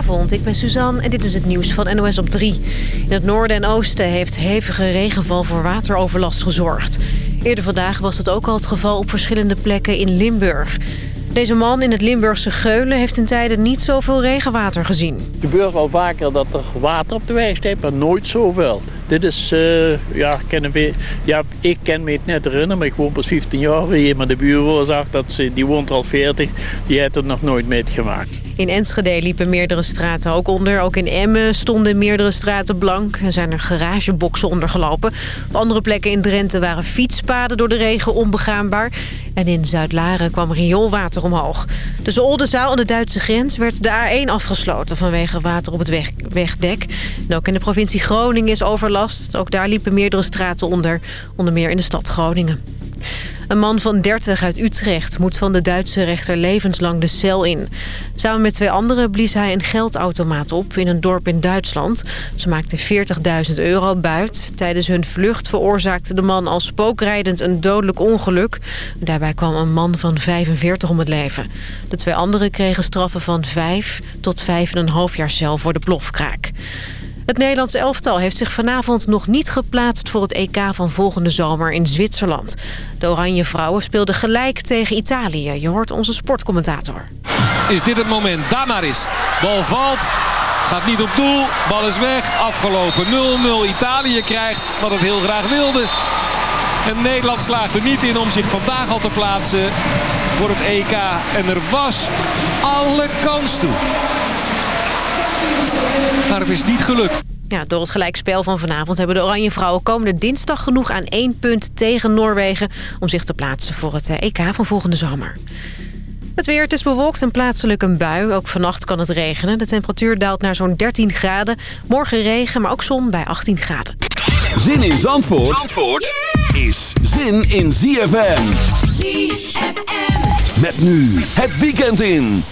Goedenavond, ik ben Suzanne en dit is het nieuws van NOS op 3. In het noorden en oosten heeft hevige regenval voor wateroverlast gezorgd. Eerder vandaag was het ook al het geval op verschillende plekken in Limburg. Deze man in het Limburgse Geulen heeft in tijden niet zoveel regenwater gezien. Het gebeurt wel vaker dat er water op de weg staat, maar nooit zoveel. Dit is, uh, ja, kennen we, ja, ik ken me het net herinneren, maar ik woon pas 15 jaar hier. Maar de bureau zag dat ze, die woont al 40, die heeft het nog nooit meegemaakt. In Enschede liepen meerdere straten ook onder. Ook in Emmen stonden meerdere straten blank. Er zijn er garageboxen ondergelopen. Op andere plekken in Drenthe waren fietspaden door de regen onbegaanbaar. En in Zuid-Laren kwam rioolwater omhoog. Tussen Oldenzaal en de Duitse grens werd de A1 afgesloten vanwege water op het weg wegdek. Ook in de provincie Groningen is overlast. Ook daar liepen meerdere straten onder, onder meer in de stad Groningen. Een man van 30 uit Utrecht moet van de Duitse rechter levenslang de cel in. Samen met twee anderen blies hij een geldautomaat op in een dorp in Duitsland. Ze maakten 40.000 euro buit. Tijdens hun vlucht veroorzaakte de man als spookrijdend een dodelijk ongeluk. Daarbij kwam een man van 45 om het leven. De twee anderen kregen straffen van 5 tot 5,5 jaar cel voor de plofkraak. Het Nederlands elftal heeft zich vanavond nog niet geplaatst voor het EK van volgende zomer in Zwitserland. De Oranje Vrouwen speelden gelijk tegen Italië. Je hoort onze sportcommentator. Is dit het moment? Damaris. Bal valt. Gaat niet op doel. Bal is weg. Afgelopen 0-0. Italië krijgt wat het heel graag wilde. En Nederland slaagt er niet in om zich vandaag al te plaatsen voor het EK. En er was alle kans toe. Maar het is niet gelukt. Ja, door het gelijkspel van vanavond hebben de Oranje Vrouwen komende dinsdag genoeg aan één punt tegen Noorwegen... om zich te plaatsen voor het EK van volgende zomer. Het weer, het is bewolkt en plaatselijk een bui. Ook vannacht kan het regenen. De temperatuur daalt naar zo'n 13 graden. Morgen regen, maar ook zon bij 18 graden. Zin in Zandvoort, Zandvoort is zin in ZFM. ZFM. Met nu het weekend in.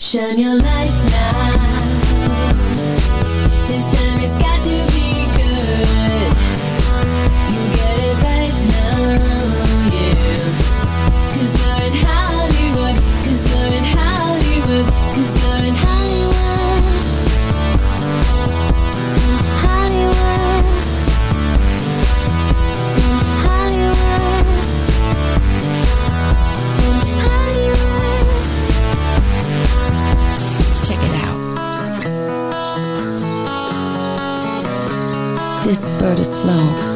Shine your light. Curtis Flow.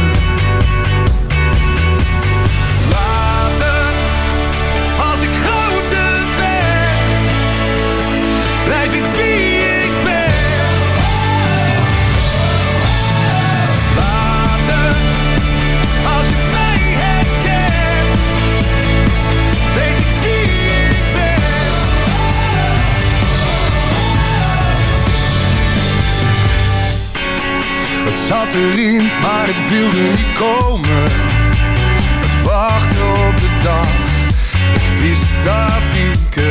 Maar het wilde niet komen. Het wachten op de dag, ik wist dat ik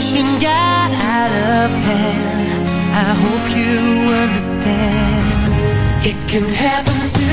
situation got out of hand. I hope you understand. It can happen to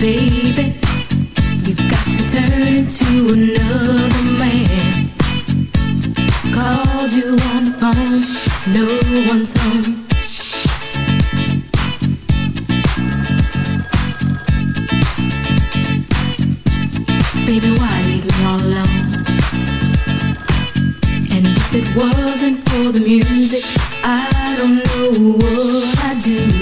baby. You've got to turn into another man. Called you on the phone, no one's home. Baby, why leave me all alone? And if it wasn't for the music, I don't know what I'd do.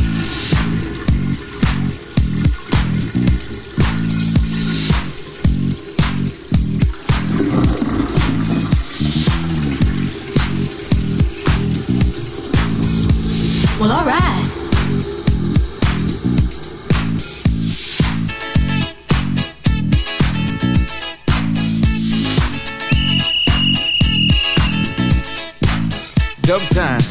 Dub time.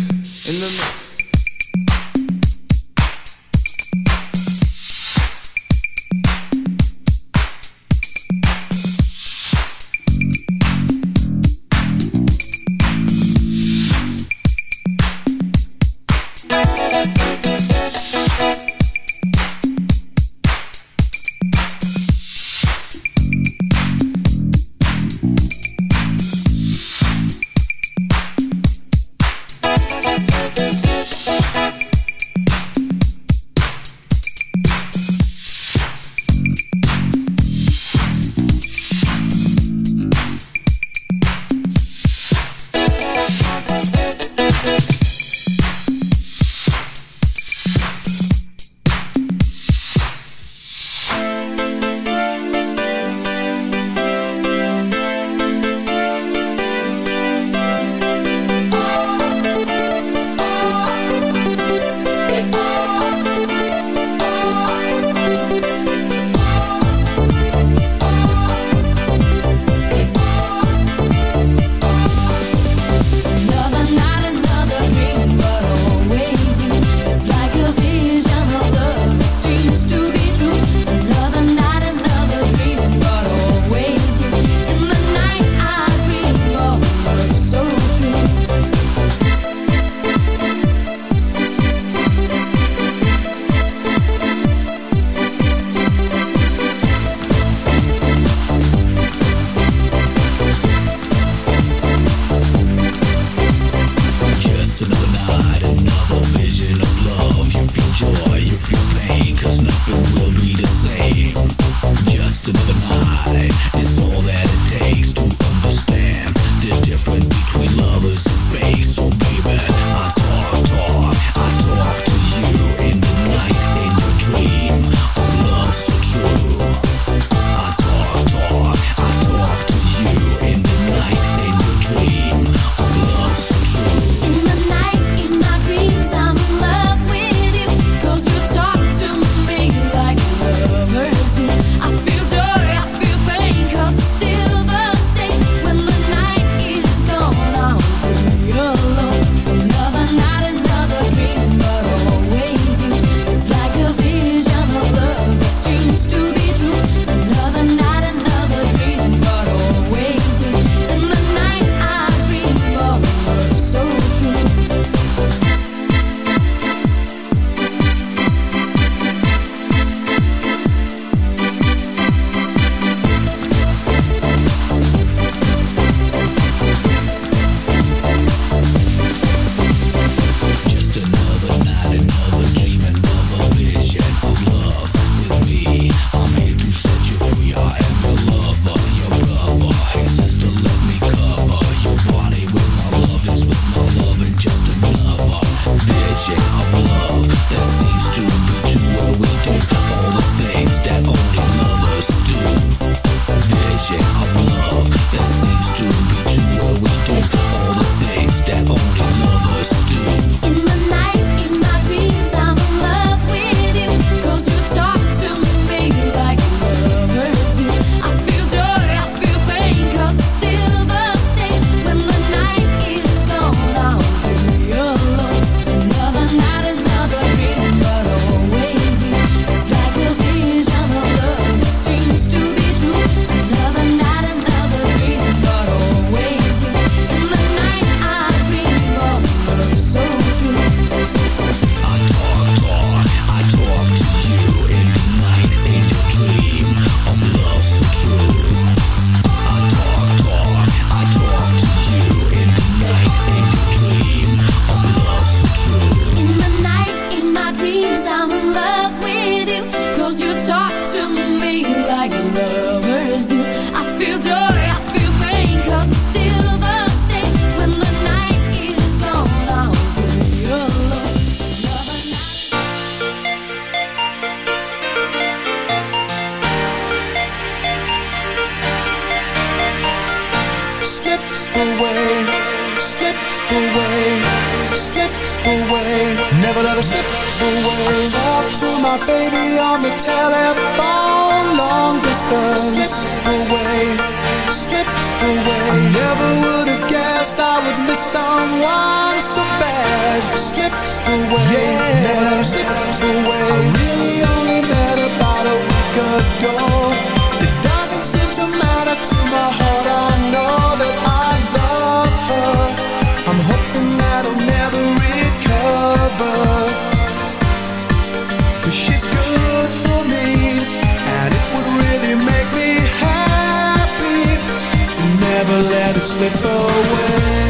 Let it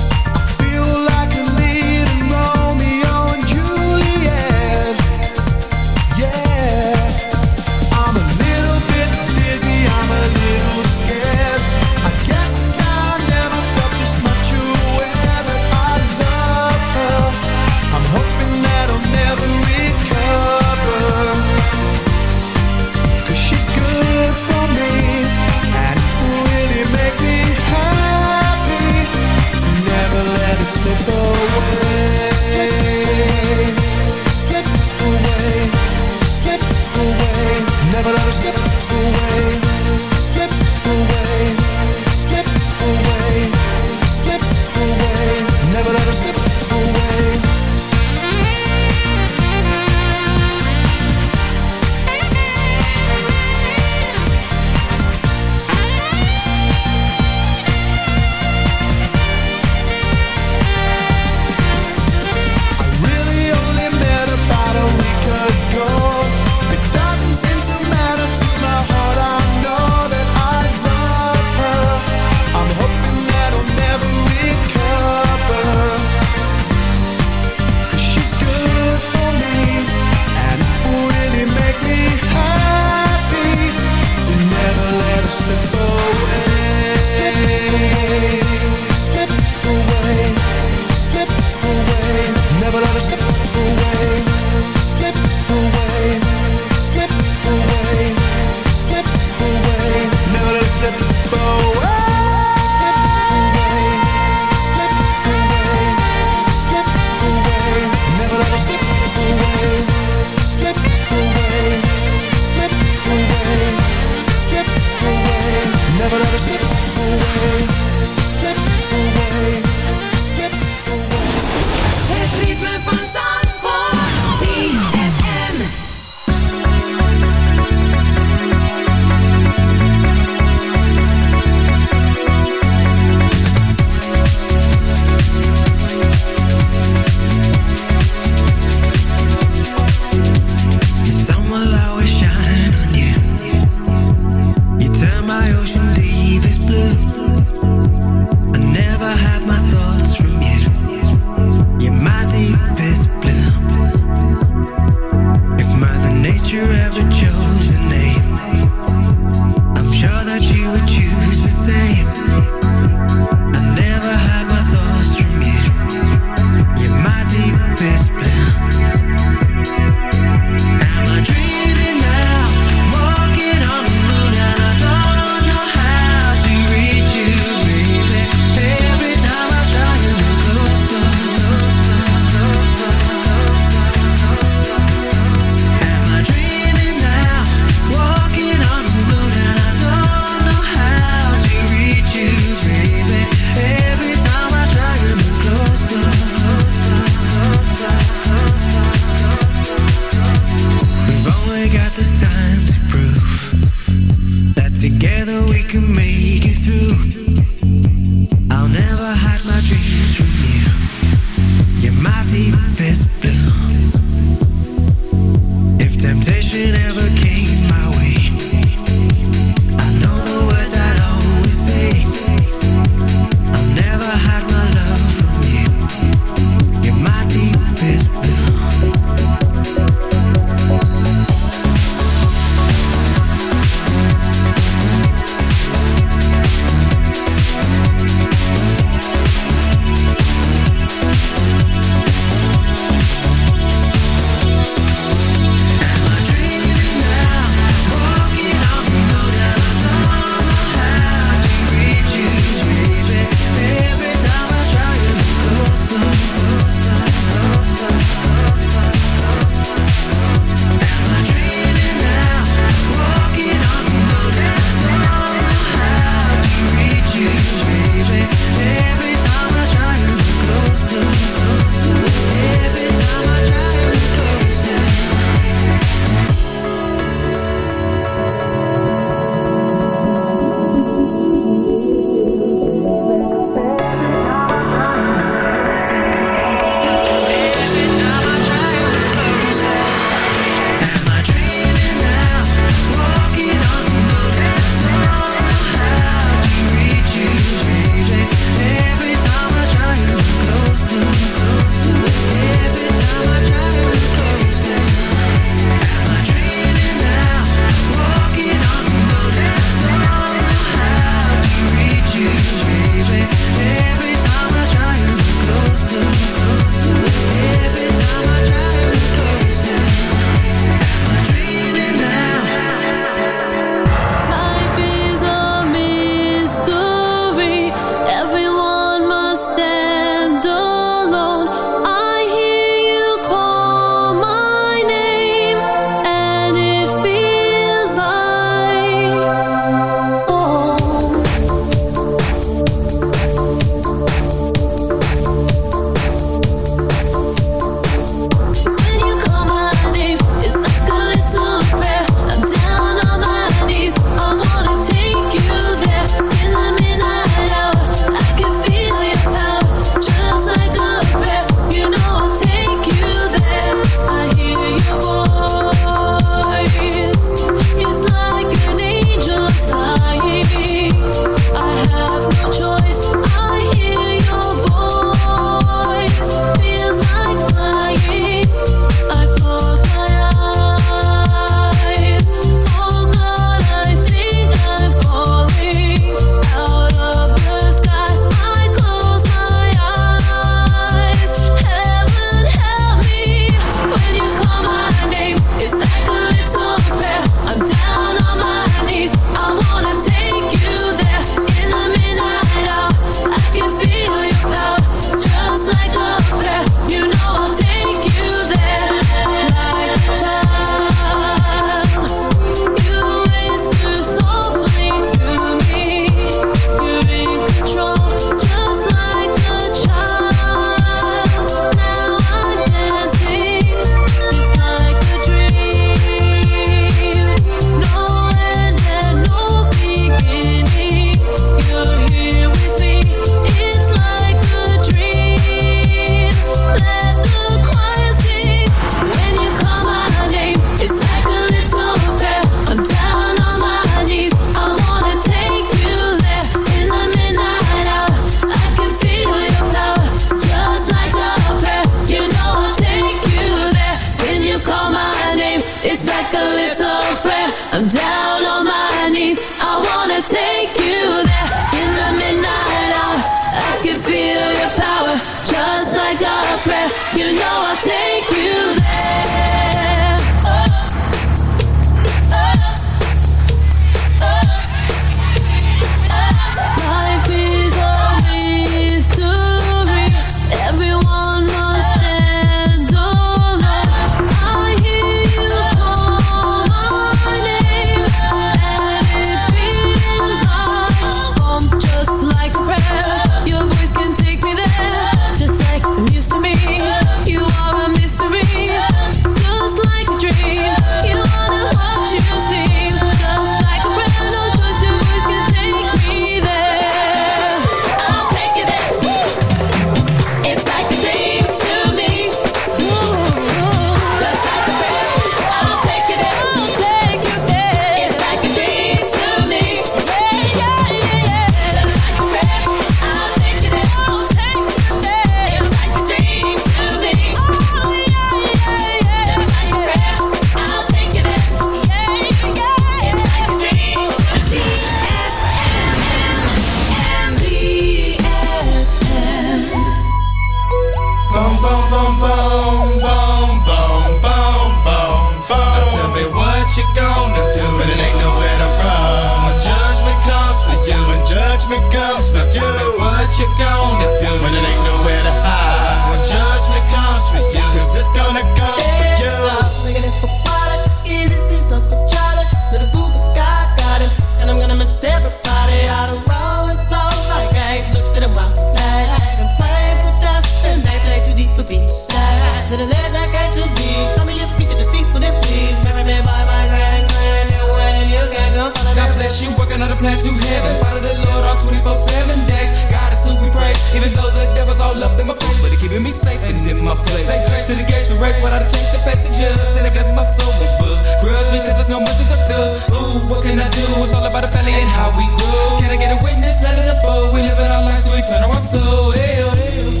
plan to heaven. Follow the Lord all 24 7 days. God is who we praise. Even though the devil's all up in my face, but it's keeping me safe and in my place. Say grace to the gates we race, but I change the face of judge. And I guess my soul above. buzz. Grudge because there's no mercy for dust. Ooh, what can I do? It's all about the family and how we grew. Can I get a witness? Let it unfold. We live in our lives, so we turn our soul. Ew, oh, ew. Oh.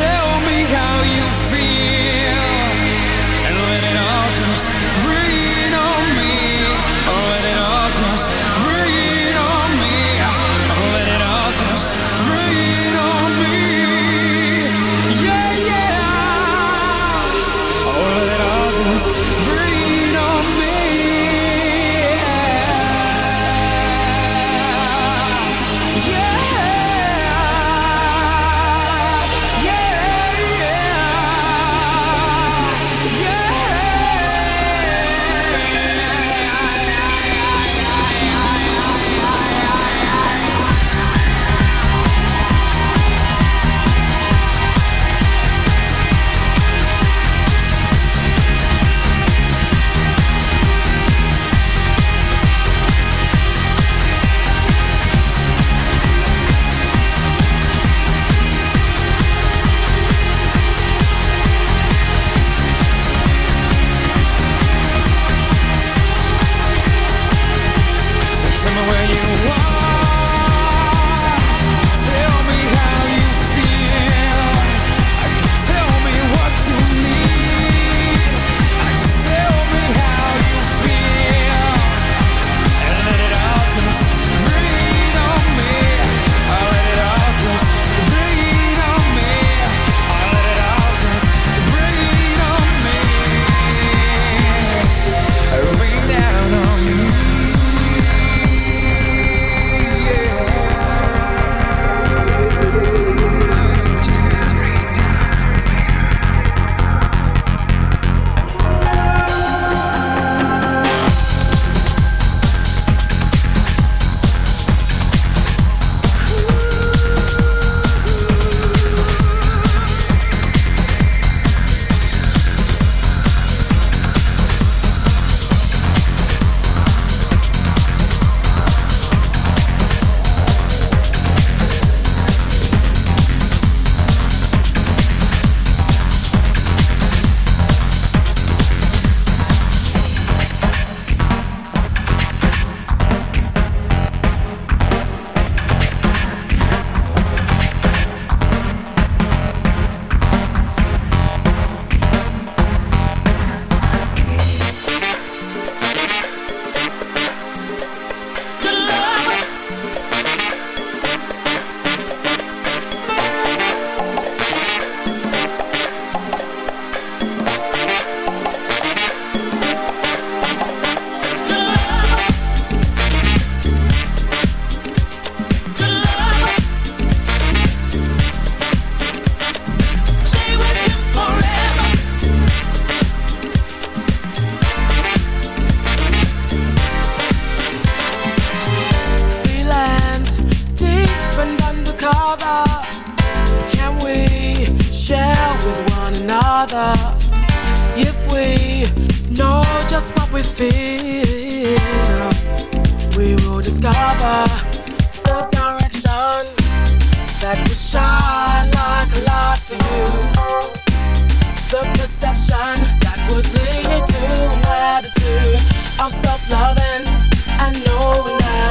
Tell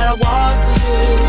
I want to you.